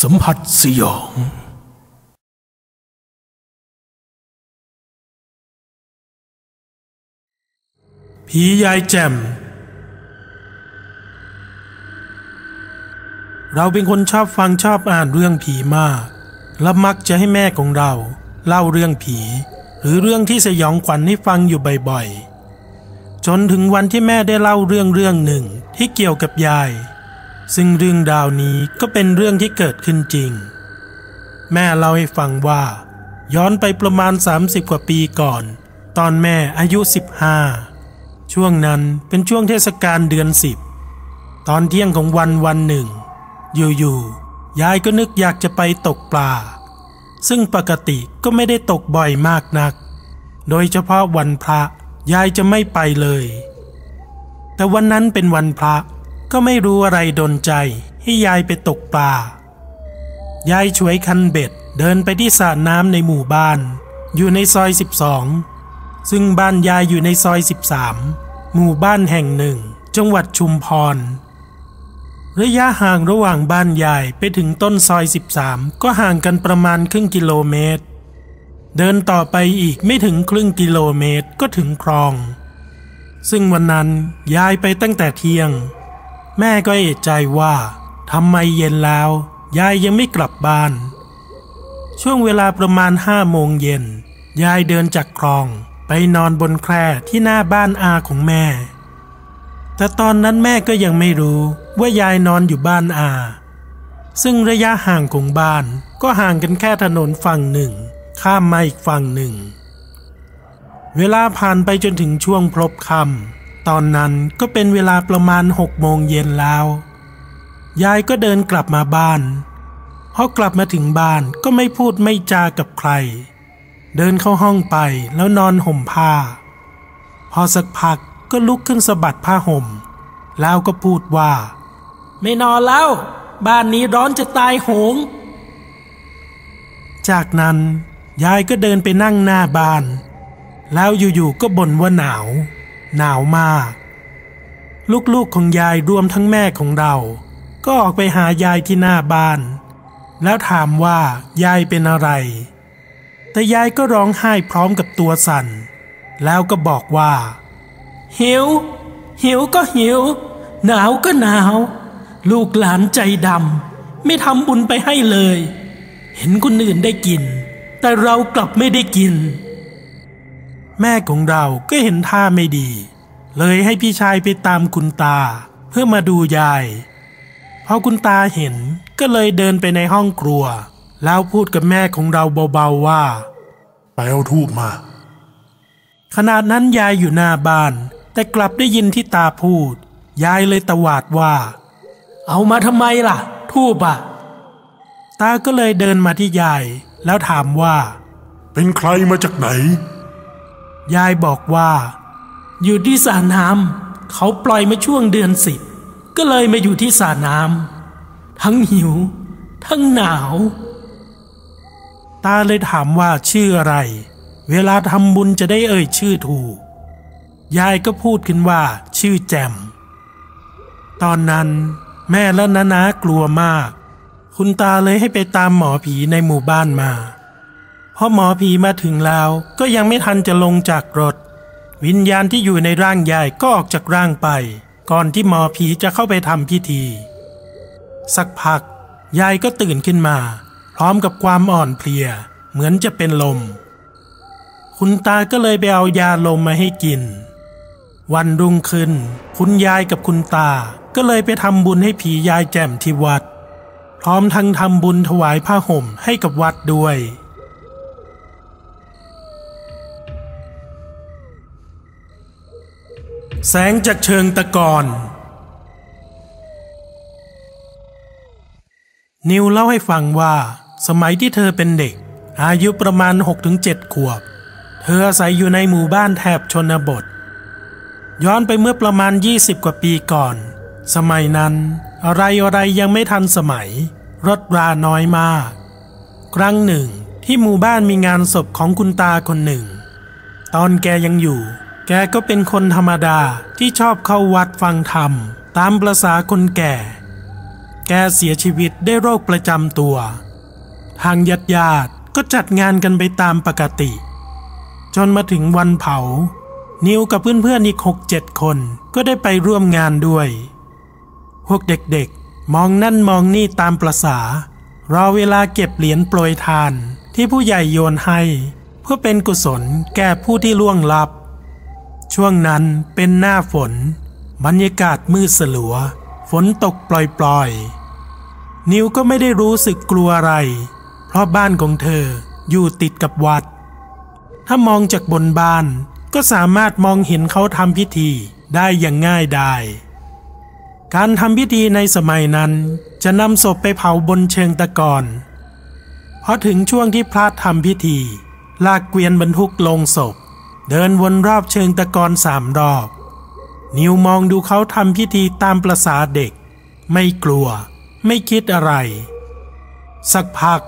สัมผัสสยอง ผียายแจ่ม เราเป็นคนชอบฟังชอบอ่านเรื่องผีมาก และมักจะให้แม่ของเรา เล่าเรื่องผี หรือเรื่องที่สยองขวัญให้ฟังอยู่บ่อยๆ จนถึงวันที่แม่ได้เล่าเรื่องเรื่องหนึ่งที่เกี่ยวกับยาย ซึ่งเรื่องราวนี้ก็เป็นเรื่องที่เกิดขึ้นจริง แม่เล่าให้ฟังว่า ย้อนไปประมาณ 30 กว่าปีก่อน ตอนแม่อายุ 15 ช่วงนั้นเป็นช่วงเทศกาลเดือนสิบตอนเที่ยงของวันวันหนึ่ง อยู่ๆยายก็นึกอยากจะไปตกปลา ซึ่งปกติก็ไม่ได้ตกบ่อยมากนัก โดยเฉพาะวันพระยายจะไม่ไปเลย แต่วันนั้นเป็นวันพระ ก็ไม่รู้อะไรดนใจให้ยายไปตกปลายายช่วยคันเบ็ดเดินไปที่สระน้ำในหมู่บ้าน อยู่ในซอย 12 ซึ่งบ้านยายอยู่ในซอย 13 หมู่บ้านแห่งหนึ่ง จังหวัดชุมพร ระยะห่างระหว่างบ้านยายไปถึงต้นซอย 13 ก็ห่างกันประมาณครึ่งกิโลเมตร เดินต่อไปอีกไม่ถึงครึ่งกิโลเมตรก็ถึงคลอง ซึ่งวันนั้นยายไปตั้งแต่เที่ยง แม่ก็เอะใจว่าทำไมเย็นแล้ว ยายยังไม่กลับบ้าน ช่วงเวลาประมาณห้าโมงเย็น ยายเดินจากคลองไปนอนบนแคร่ที่หน้าบ้านอาของแม่ แต่ตอนนั้นแม่ก็ยังไม่รู้ว่ายายนอนอยู่บ้านอา ซึ่งระยะห่างของบ้านก็ห่างกันแค่ถนนฝั่งหนึ่ง ข้ามมาอีกฝั่งหนึ่ง เวลาผ่านไปจนถึงช่วงพลบค่ำ ตอนนั้นก็เป็นเวลาประมาณหกโมงเย็นแล้ว ยายก็เดินกลับมาบ้านพอกลับมาถึงบ้านก็ไม่พูดไม่จากับใคร เดินเข้าห้องไปแล้วนอนห่มผ้า พอสักพักก็ลุกขึ้นสะบัดผ้าห่ม แล้วก็พูดว่า ไม่นอนแล้ว บ้านนี้ร้อนจะตายโหง จากนั้นยายก็เดินไปนั่งหน้าบ้าน แล้วอยู่ๆก็บ่นว่าหนาว หนาวมาก ลูกๆของยายรวมทั้งแม่ของเรา ก็ออกไปหายายที่หน้าบ้าน แล้วถามว่ายายเป็นอะไร แต่ยายก็ร้องไห้พร้อมกับตัวสั่น แล้วก็บอกว่า หิว หิวก็หิว หนาวก็หนาว ลูกหลานใจดำไม่ทำบุญไปให้เลย เห็นคนอื่นได้กิน แต่เรากลับไม่ได้กิน แม่ของเราก็เห็นท่าไม่ดี เลยให้พี่ชายไปตามคุณตา เพื่อมาดูยายพอคุณตาเห็นก็เลยเดินไปในห้องครัว แล้วพูดกับแม่ของเราเบาๆว่า ไปเอาทูบมา ขนาดนั้นยายอยู่หน้าบ้าน แต่กลับได้ยินที่ตาพูด ยายเลยตวาดว่า เอามาทำไมล่ะ ทูบอะตาก็เลยเดินมาที่ยาย แล้วถามว่า เป็นใครมาจากไหน ยายบอกว่า อยู่ที่สระน้ำเขาปล่อยมาช่วงเดือนสิบก็เลยมาอยู่ที่สระน้ำทั้งหิว ทั้งหนาว ตาเลยถามว่าชื่ออะไร เวลาทำบุญจะได้เอ่ยชื่อถูก ยายก็พูดขึ้นว่า ชื่อแจม ตอนนั้นแม่และน้านากลัวมาก คุณตาเลยให้ไปตามหมอผีในหมู่บ้านมา พอหมอผีมาถึงแล้วก็ยังไม่ทันจะลงจากรถ วิญญาณที่อยู่ในร่างยายก็ออกจากร่างไป ก่อนที่หมอผีจะเข้าไปทำพิธี สักพัก ยายก็ตื่นขึ้นมา พร้อมกับความอ่อนเพลีย เหมือนจะเป็นลม คุณตาก็เลยไปเอายาลมมาให้กิน วันรุ่งขึ้น คุณยายกับคุณตาก็เลยไปทำบุญให้ผียายแจ่มที่วัด พร้อมทั้งทำบุญถวายผ้าห่มให้กับวัดด้วย แสงจากเชิงตะกอนนิวเล่าให้ฟังว่า สมัยที่เธอเป็นเด็ก อายุประมาณ 6-7 ขวบ เธออาศัยอยู่ในหมู่บ้านแถบชนบท ย้อนไปเมื่อประมาณ 20 กว่าปีก่อน สมัยนั้น อะไรอะไรยังไม่ทันสมัย รถราน้อยมาก ครั้งหนึ่งที่หมู่บ้านมีงานศพของคุณตาคนหนึ่ง ตอนแกยังอยู่ แกก็เป็นคนธรรมดาที่ชอบเข้าวัดฟังธรรม ตามประษาคนแก่ แกเสียชีวิตได้โรคประจำตัว ทางญาติญาติก็จัดงานกันไปตามปกติ จนมาถึงวันเผา นิวกับเพื่อนๆอีกหกเจ็ดคนก็ได้ไปร่วมงานด้วย พวกเด็กๆ มองนั่นมองนี่ตามประษารอเวลาเก็บเหรียญโปรยทานที่ผู้ใหญ่โยนให้ เพื่อเป็นกุศลแก่ผู้ที่ล่วงลับ ช่วงนั้นเป็นหน้าฝน บรรยากาศมืดสลัว ฝนตกปล่อยๆ นิวก็ไม่ได้รู้สึกกลัวอะไร เพราะบ้านของเธออยู่ติดกับวัด ถ้ามองจากบนบ้านก็สามารถมองเห็นเขาทำพิธีได้อย่างง่ายดายการทำพิธีในสมัยนั้นจะนำศพไปเผาบนเชิงตะกอนพอถึงช่วงที่พระทำพิธี ลากเกวียนบรรทุกลงศพ เดินวนรอบเชิงตะกอนสามรอบ นิวมองดูเขาทำพิธีตามประษาเด็ก ไม่กลัว ไม่คิดอะไร สักพัก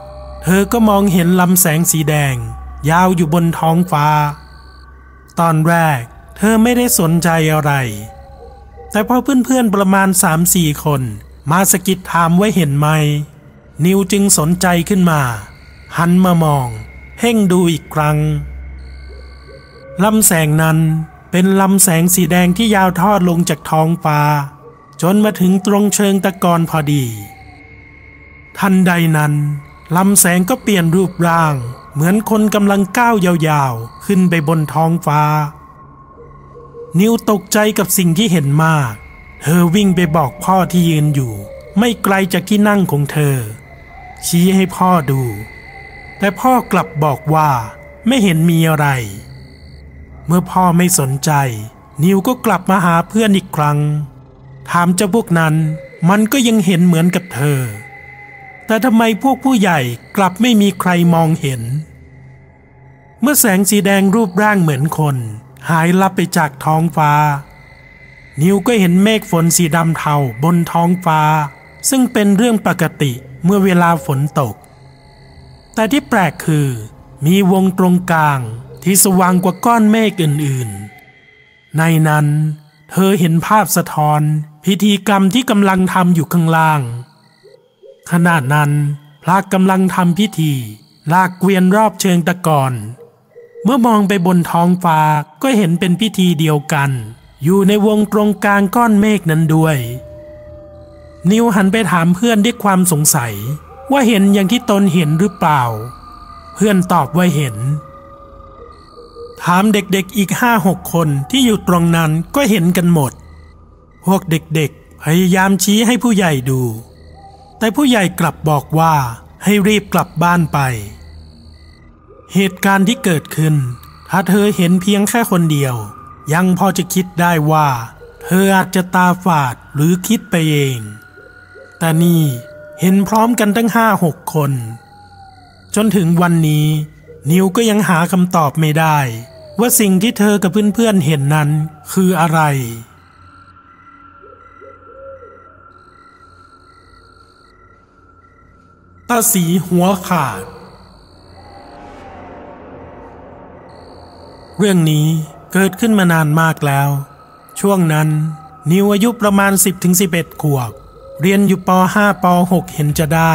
เธอก็มองเห็นลำแสงสีแดง ยาวอยู่บนท้องฟ้า ตอนแรก เธอไม่ได้สนใจอะไร แต่พอเพื่อนๆประมาณสามสี่คน มาสกิดถามไว้เห็นไหม นิวจึงสนใจขึ้นมา หันมามอง เพ่งดูอีกครั้ง ลำแสงนั้นเป็นลำแสงสีแดงที่ยาวทอดลงจากท้องฟ้า จนมาถึงตรงเชิงตะกอนพอดี ทันใดนั้นลำแสงก็เปลี่ยนรูปร่าง เหมือนคนกำลังก้าวยาวๆ ขึ้นไปบนท้องฟ้า นิวตกใจกับสิ่งที่เห็นมาก เธอวิ่งไปบอกพ่อที่ยืนอยู่ ไม่ไกลจากที่นั่งของเธอ ชี้ให้พ่อดู แต่พ่อกลับบอกว่าไม่เห็นมีอะไร มื่อพ่อไม่สนใจ นิวก็กลับมาหาเพื่อนอีกครั้ง ถามเจ้าพวกนั้นมันก็ยังเห็นเหมือนกับเธอ แต่ทำไมพวกผู้ใหญ่กลับไม่มีใครมองเห็น เมื่อแสงสีแดงรูปร่างเหมือนคน หายลับไปจากท้องฟ้า นิวก็เห็นเมฆฝนสีดำเทาบนท้องฟ้า ซึ่งเป็นเรื่องปกติเมื่อเวลาฝนตก แต่ที่แปลกคือ มีวงตรงกลาง ที่สว่างกว่าก้อนเมฆอื่นๆ ในนั้นเธอเห็นภาพสะท้อนพิธีกรรมที่กำลังทำอยู่ข้างล่าง ขณะนั้นพระกำลังทำพิธี ลากเกวียนรอบเชิงตะกอน เมื่อมองไปบนท้องฟ้าก็เห็นเป็นพิธีเดียวกัน อยู่ในวงตรงกลางก้อนเมฆนั้นด้วย นิวหันไปถามเพื่อนด้วยความสงสัย ว่าเห็นอย่างที่ตนเห็นหรือเปล่า เพื่อนตอบว่าเห็น ถามเด็กๆอีกห้าหกคนที่อยู่ตรงนั้นก็เห็นกันหมด พวกเด็กๆพยายามชี้ให้ผู้ใหญ่ดู แต่ผู้ใหญ่กลับบอกว่าให้รีบกลับบ้านไป เหตุการณ์ที่เกิดขึ้น ถ้าเธอเห็นเพียงแค่คนเดียว ยังพอจะคิดได้ว่า เธออาจจะตาฝาดหรือคิดไปเอง แต่นี่เห็นพร้อมกันตั้งห้าหกคน จนถึงวันนี้ นิวก็ยังหาคำตอบไม่ได้ ว่าสิ่งที่เธอกับเพื่อนๆเห็นนั้นคืออะไร ตาสีหัวขาด เรื่องนี้เกิดขึ้นมานานมากแล้ว ช่วงนั้น นิวอายุประมาณ 10-11 ขวบ เรียนอยู่ป .5 ป .6 เห็นจะได้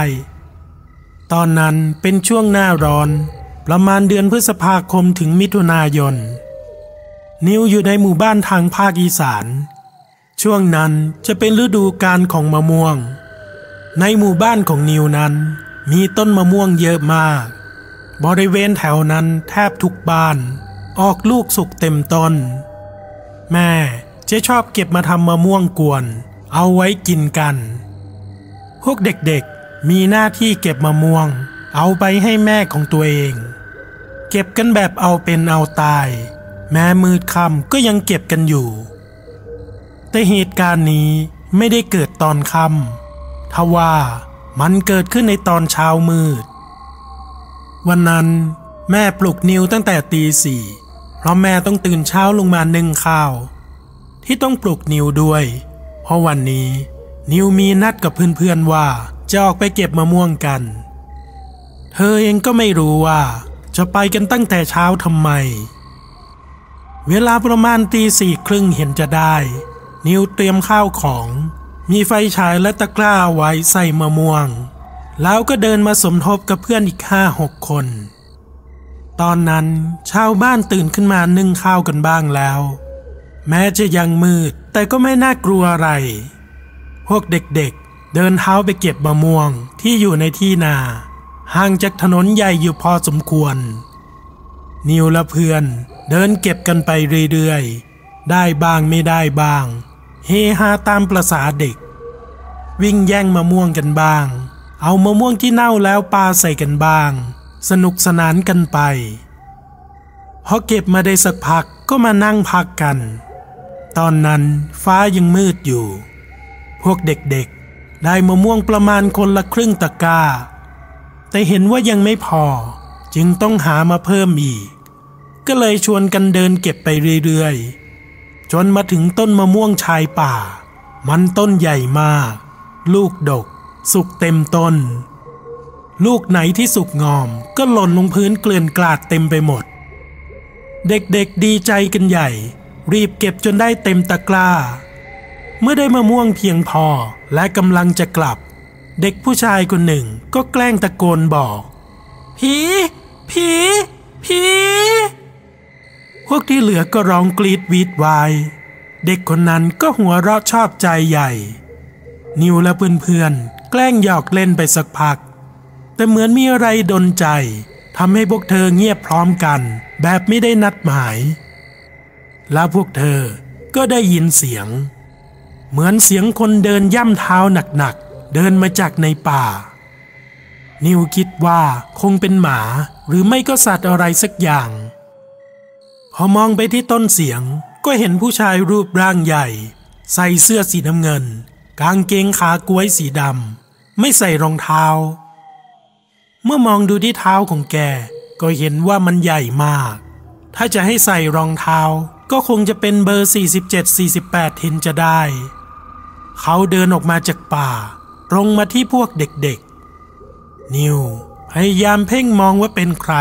ตอนนั้นเป็นช่วงหน้าร้อน ประมาณเดือนพฤษภาคมถึงมิถุนายน นิวอยู่ในหมู่บ้านทางภาคอีสาน ช่วงนั้นจะเป็นฤดูกาลของมะม่วง ในหมู่บ้านของนิวนั้น มีต้นมะม่วงเยอะมาก บริเวณแถวนั้นแทบทุกบ้าน ออกลูกสุกเต็มต้น แม่จะชอบเก็บมาทำมะม่วงกวน เอาไว้กินกัน พวกเด็กๆมีหน้าที่เก็บมะม่วง เอาไปให้แม่ของตัวเอง เก็บกันแบบเอาเป็นเอาตาย แม้มืดค่ำก็ยังเก็บกันอยู่ แต่เหตุการณ์นี้ไม่ได้เกิดตอนค่ำทว่ามันเกิดขึ้นในตอนเช้ามืด วันนั้นแม่ปลุกนิวตั้งแต่ตีสี่เพราะแม่ต้องตื่นเช้าลงมานึ่งข้าว ที่ต้องปลุกนิวด้วย เพราะวันนี้นิวมีนัดกับเพื่อนๆว่าจะออกไปเก็บมะม่วงกัน เธอเองก็ไม่รู้ว่า จะไปกันตั้งแต่เช้าทำไม เวลาประมาณตีสี่ครึ่งเห็นจะได้ นิวเตรียมข้าวของ มีไฟฉายและตะกร้าไว้ใส่มะม่วง แล้วก็เดินมาสมทบกับเพื่อนอีกห้าหกคน ตอนนั้นชาวบ้านตื่นขึ้นมานึ่งข้าวกันบ้างแล้ว แม้จะยังมืดแต่ก็ไม่น่ากลัวอะไร พวกเด็กๆเดินเท้าไปเก็บมะม่วงที่อยู่ในที่นา ห่างจากถนนใหญ่อยู่พอสมควร นิวและเพื่อนเดินเก็บกันไปเรื่อยๆ ได้บ้างไม่ได้บ้าง เฮฮาตามประษาเด็ก วิ่งแย่งมะม่วงกันบ้าง เอามะม่วงที่เน่าแล้วปาใส่กันบ้าง สนุกสนานกันไปพอเก็บมาได้สักพักก็มานั่งพักกัน ตอนนั้นฟ้ายังมืดอยู่ พวกเด็กๆ ได้มะม่วงประมาณคนละครึ่งตะกร้า แต่เห็นว่ายังไม่พอ จึงต้องหามาเพิ่มอีก ก็เลยชวนกันเดินเก็บไปเรื่อยๆ จนมาถึงต้นมะม่วงชายป่า มันต้นใหญ่มาก ลูกดก สุกเต็มต้น ลูกไหนที่สุกงอม ก็หล่นลงพื้นเกลื่อนกลาดเต็มไปหมด เด็กๆดีใจกันใหญ่ รีบเก็บจนได้เต็มตะกร้า เมื่อได้มะม่วงเพียงพอและกำลังจะกลับ เด็กผู้ชายคนหนึ่งก็แกล้งตะโกนบอก ผี ผี ผี พวกที่เหลือก็ร้องกรีดวีดวาย เด็กคนนั้นก็หัวเราะชอบใจใหญ่ นิวและเพื่อนๆแกล้งหยอกเล่นไปสักพัก แต่เหมือนมีอะไรดนใจทำให้พวกเธอเงียบพร้อมกัน แบบไม่ได้นัดหมาย แล้วพวกเธอก็ได้ยินเสียง เหมือนเสียงคนเดินย่ำเท้าหนักๆ เดินมาจากในป่า นิวคิดว่าคงเป็นหมาหรือไม่ก็สัตว์อะไรสักอย่าง พอมองไปที่ต้นเสียงก็เห็นผู้ชายรูปร่างใหญ่ ใส่เสื้อสีน้ำเงิน กางเกงขากล้วยสีดำไม่ใส่รองเท้า เมื่อมองดูที่เท้าของแกก็เห็นว่ามันใหญ่มาก ถ้าจะให้ใส่รองเท้าก็คงจะเป็นเบอร์ 47-48เห็นจะได้ เขาเดินออกมาจากป่า ตรงมาที่พวกเด็กๆ นิวพยายามเพ่งมองว่าเป็นใคร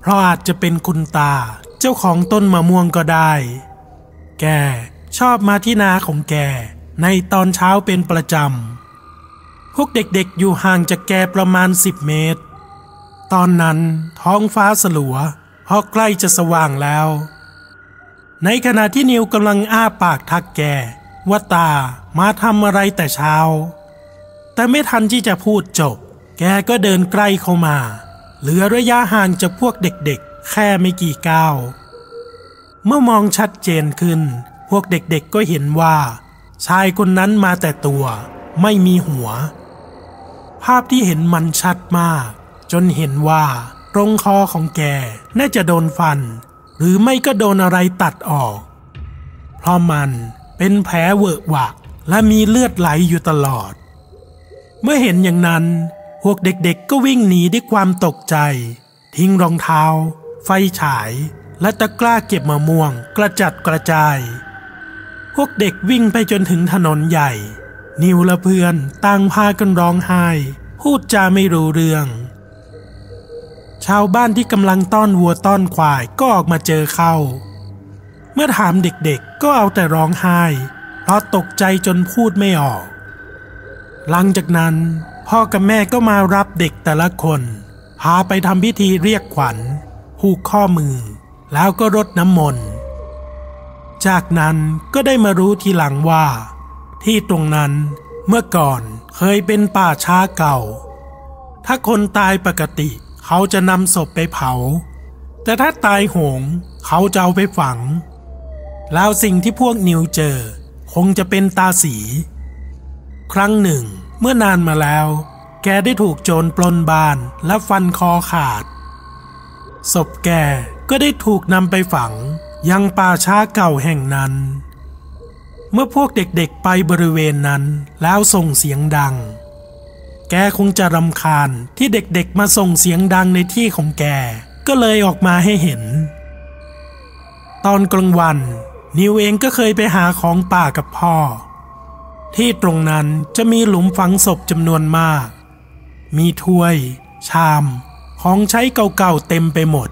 เพราะอาจจะเป็นคุณตาเจ้าของต้นมะม่วงก็ได้ แกชอบมาที่นาของแกในตอนเช้าเป็นประจำ พวกเด็กๆอยู่ห่างจากแกประมาณสิบเมตร ตอนนั้นท้องฟ้าสลัวเพราะใกล้จะสว่างแล้ว ในขณะที่นิวกำลังอ้าปากทักแกว่าตามาทำอะไรแต่เช้า แต่ไม่ทันที่จะพูดจบ แกก็เดินใกล้เข้ามา เหลือระยะห่างจากพวกเด็กๆ แค่ไม่กี่ก้าวเมื่อมองชัดเจนขึ้น พวกเด็กๆก็เห็นว่า ชายคนนั้นมาแต่ตัว ไม่มีหัว ภาพที่เห็นมันชัดมาก จนเห็นว่าตรงคอของแกน่าจะโดนฟัน หรือไม่ก็โดนอะไรตัดออก เพราะมันเป็นแผลเวอะหวะและมีเลือดไหลอยู่ตลอด เมื่อเห็นอย่างนั้น พวกเด็กๆก็วิ่งหนีด้วยความตกใจ ทิ้งรองเท้า ไฟฉาย และตะกร้าเก็บมะม่วง กระจัดกระจาย พวกเด็กวิ่งไปจนถึงถนนใหญ่ นิวและเพื่อนต่างพากันร้องไห้ พูดจาไม่รู้เรื่อง ชาวบ้านที่กำลังต้อนวัวต้อนควายก็ออกมาเจอเข้า เมื่อถามเด็กๆก็เอาแต่ร้องไห้ เพราะตกใจจนพูดไม่ออก หลังจากนั้น พ่อกับแม่ก็มารับเด็กแต่ละคน พาไปทำพิธีเรียกขวัญผูกข้อมือ แล้วก็รดน้ำมนต์ จากนั้นก็ได้มารู้ทีหลังว่า ที่ตรงนั้นเมื่อก่อนเคยเป็นป่าช้าเก่า ถ้าคนตายปกติเขาจะนำศพไปเผา แต่ถ้าตายโหงเขาจะเอาไปฝัง แล้วสิ่งที่พวกนิวเจอ คงจะเป็นตาสี ครั้งหนึ่ง เมื่อนานมาแล้ว แกได้ถูกโจรปล้นบ้านและฟันคอขาด ศพแกก็ได้ถูกนำไปฝังยังป่าช้าเก่าแห่งนั้น เมื่อพวกเด็กๆไปบริเวณนั้นแล้วส่งเสียงดัง แกคงจะรำคาญที่เด็กๆมาส่งเสียงดังในที่ของแกก็เลยออกมาให้เห็น ตอนกลางวัน นิวเองก็เคยไปหาของป่ากับพ่อ ที่ตรงนั้นจะมีหลุมฝังศพจำนวนมาก มีถ้วย ชาม ของใช้เก่าๆเต็มไปหมด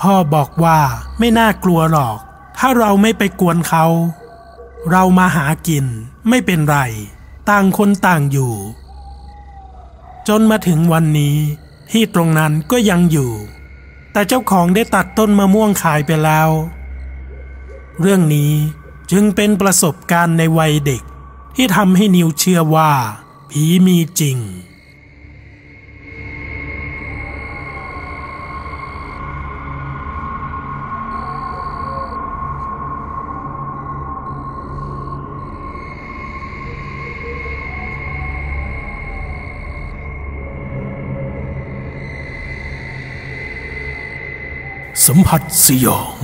พ่อบอกว่าไม่น่ากลัวหรอก ถ้าเราไม่ไปกวนเขา เรามาหากินไม่เป็นไร ต่างคนต่างอยู่ จนมาถึงวันนี้ที่ตรงนั้นก็ยังอยู่ แต่เจ้าของได้ตัดต้นมะม่วงขายไปแล้ว เรื่องนี้จึงเป็นประสบการณ์ในวัยเด็ก ที่ทำให้นิวเชื่อว่า ผีมีจริง สัมผัสสยอง